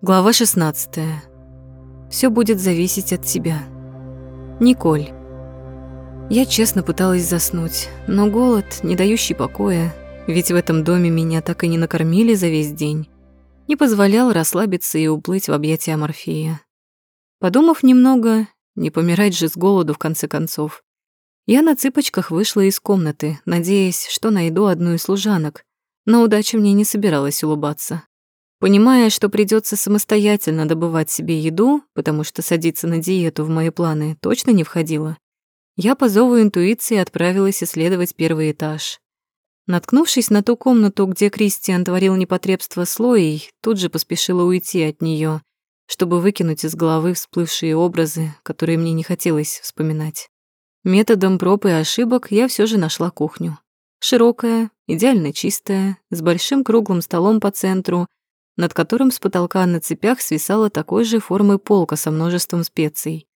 Глава 16. Все будет зависеть от тебя. Николь. Я честно пыталась заснуть, но голод, не дающий покоя, ведь в этом доме меня так и не накормили за весь день, не позволял расслабиться и уплыть в объятия Морфея. Подумав немного, не помирать же с голоду в конце концов, я на цыпочках вышла из комнаты, надеясь, что найду одну из служанок, но удача мне не собиралась улыбаться. Понимая, что придется самостоятельно добывать себе еду, потому что садиться на диету в мои планы точно не входило, я по зову интуиции отправилась исследовать первый этаж. Наткнувшись на ту комнату, где Кристиан творил непотребство с тут же поспешила уйти от нее, чтобы выкинуть из головы всплывшие образы, которые мне не хотелось вспоминать. Методом проб и ошибок я все же нашла кухню. Широкая, идеально чистая, с большим круглым столом по центру, над которым с потолка на цепях свисала такой же формы полка со множеством специй.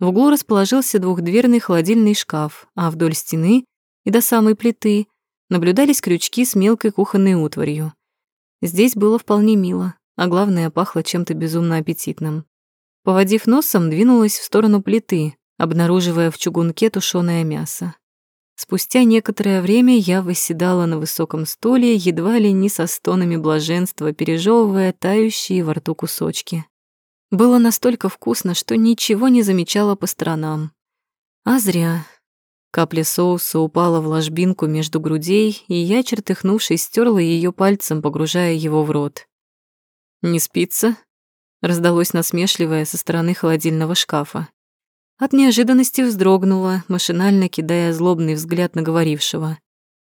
В углу расположился двухдверный холодильный шкаф, а вдоль стены и до самой плиты наблюдались крючки с мелкой кухонной утварью. Здесь было вполне мило, а главное, пахло чем-то безумно аппетитным. Поводив носом, двинулась в сторону плиты, обнаруживая в чугунке тушёное мясо. Спустя некоторое время я восседала на высоком стуле, едва ли не со стонами блаженства, пережевывая тающие во рту кусочки. Было настолько вкусно, что ничего не замечала по сторонам. А зря. Капля соуса упала в ложбинку между грудей, и я, чертыхнувшись, стерла ее пальцем, погружая его в рот. «Не спится?» — раздалось насмешливое со стороны холодильного шкафа. От неожиданности вздрогнула, машинально кидая злобный взгляд на говорившего.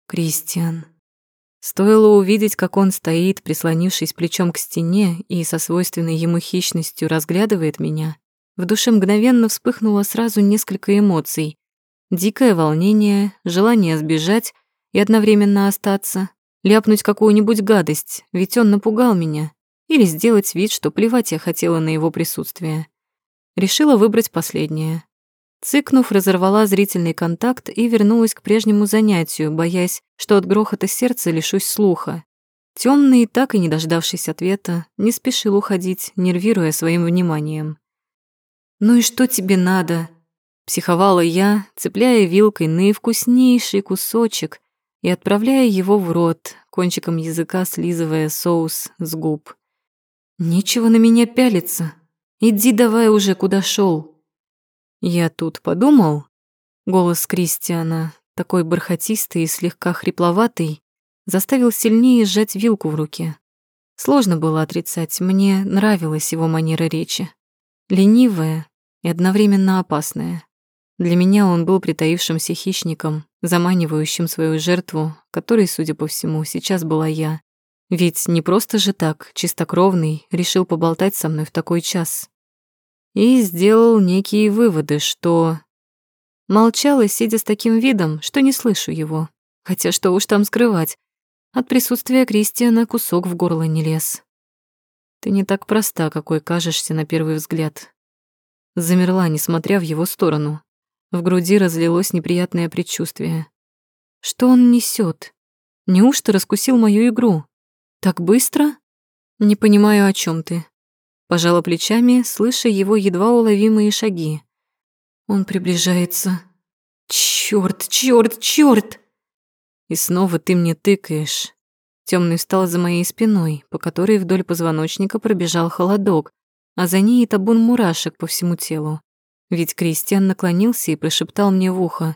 «Кристиан». Стоило увидеть, как он стоит, прислонившись плечом к стене и со свойственной ему хищностью разглядывает меня. В душе мгновенно вспыхнуло сразу несколько эмоций. Дикое волнение, желание сбежать и одновременно остаться, ляпнуть какую-нибудь гадость, ведь он напугал меня, или сделать вид, что плевать я хотела на его присутствие. Решила выбрать последнее. Цыкнув, разорвала зрительный контакт и вернулась к прежнему занятию, боясь, что от грохота сердца лишусь слуха. Темный, так и не дождавшись ответа, не спешил уходить, нервируя своим вниманием. «Ну и что тебе надо?» Психовала я, цепляя вилкой наивкуснейший кусочек и отправляя его в рот, кончиком языка слизывая соус с губ. «Нечего на меня пялиться. Иди давай уже, куда шел. Я тут подумал. Голос Кристиана, такой бархатистый и слегка хрипловатый, заставил сильнее сжать вилку в руке. Сложно было отрицать, мне нравилась его манера речи. Ленивая и одновременно опасная. Для меня он был притаившимся хищником, заманивающим свою жертву, которой, судя по всему, сейчас была я. Ведь не просто же так, чистокровный, решил поболтать со мной в такой час и сделал некие выводы, что... Молчала, сидя с таким видом, что не слышу его. Хотя что уж там скрывать. От присутствия Кристиана кусок в горло не лез. Ты не так проста, какой кажешься на первый взгляд. Замерла, несмотря в его сторону. В груди разлилось неприятное предчувствие. Что он несет? Неужто раскусил мою игру? Так быстро? Не понимаю, о чем ты. Пожала плечами, слыша его едва уловимые шаги. Он приближается. Чёрт, чёрт, чёрт! И снова ты мне тыкаешь. Темный встал за моей спиной, по которой вдоль позвоночника пробежал холодок, а за ней и табун мурашек по всему телу. Ведь Кристиан наклонился и прошептал мне в ухо.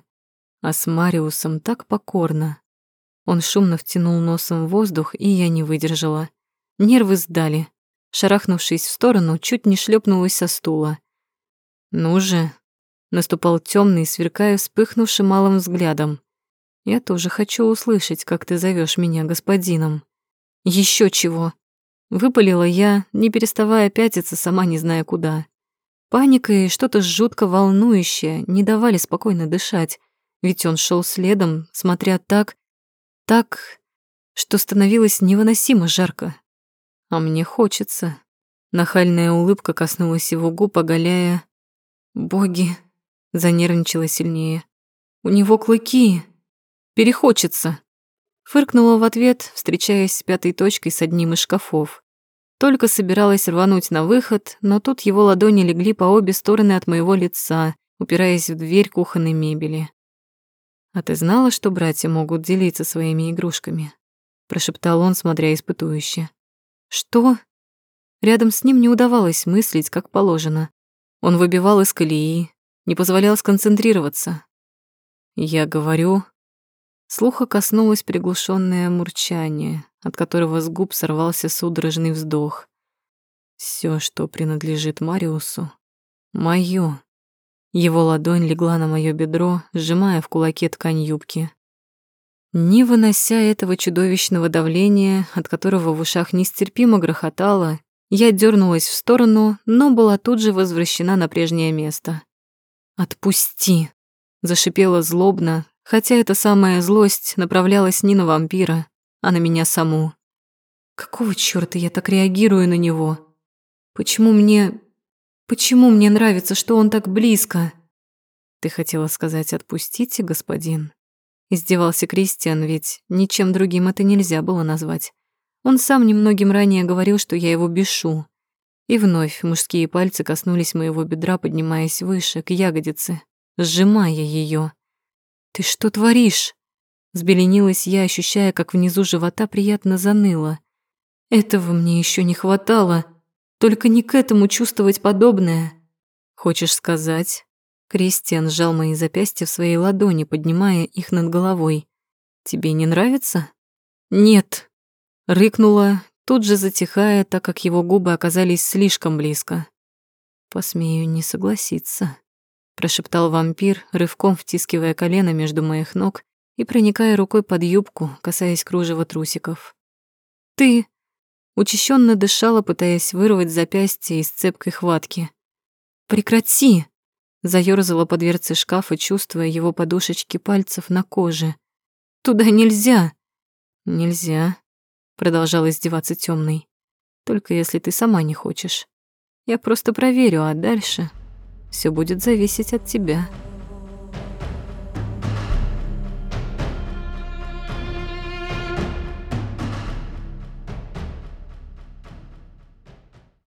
А с Мариусом так покорно. Он шумно втянул носом воздух, и я не выдержала. Нервы сдали. Шарахнувшись в сторону, чуть не шлепнулась со стула. «Ну же!» — наступал темный, сверкая вспыхнувшим малым взглядом. «Я тоже хочу услышать, как ты зовешь меня господином». Еще чего!» — выпалила я, не переставая пятиться, сама не зная куда. Паника и что-то жутко волнующее не давали спокойно дышать, ведь он шел следом, смотря так, так, что становилось невыносимо жарко. А мне хочется. Нахальная улыбка коснулась его губ, оголяя... Боги! Занервничала сильнее. У него клыки. Перехочется. Фыркнула в ответ, встречаясь с пятой точкой с одним из шкафов. Только собиралась рвануть на выход, но тут его ладони легли по обе стороны от моего лица, упираясь в дверь кухонной мебели. «А ты знала, что братья могут делиться своими игрушками?» прошептал он, смотря испытующе. «Что?» Рядом с ним не удавалось мыслить, как положено. Он выбивал из колеи, не позволял сконцентрироваться. Я говорю... Слуха коснулось приглушенное мурчание, от которого с губ сорвался судорожный вздох. Все, что принадлежит Мариусу, моё. Его ладонь легла на моё бедро, сжимая в кулаке ткань юбки. Не вынося этого чудовищного давления, от которого в ушах нестерпимо грохотало, я дернулась в сторону, но была тут же возвращена на прежнее место. «Отпусти!» Зашипела злобно, хотя эта самая злость направлялась не на вампира, а на меня саму. Какого чёрта я так реагирую на него? Почему мне... Почему мне нравится, что он так близко? Ты хотела сказать «отпустите, господин»? Издевался Кристиан, ведь ничем другим это нельзя было назвать. Он сам немногим ранее говорил, что я его бешу. И вновь мужские пальцы коснулись моего бедра, поднимаясь выше, к ягодице сжимая ее. «Ты что творишь?» Взбеленилась я, ощущая, как внизу живота приятно заныло. «Этого мне еще не хватало. Только не к этому чувствовать подобное». «Хочешь сказать?» Кристиан сжал мои запястья в своей ладони, поднимая их над головой. «Тебе не нравится?» «Нет», — рыкнула, тут же затихая, так как его губы оказались слишком близко. «Посмею не согласиться» прошептал вампир, рывком втискивая колено между моих ног и проникая рукой под юбку, касаясь кружева трусиков. «Ты...» Учащенно дышала, пытаясь вырвать запястье из цепкой хватки. «Прекрати!» Заёрзала по дверце шкафа, чувствуя его подушечки пальцев на коже. «Туда нельзя!» «Нельзя», — продолжал издеваться темный. «Только если ты сама не хочешь. Я просто проверю, а дальше...» Все будет зависеть от тебя.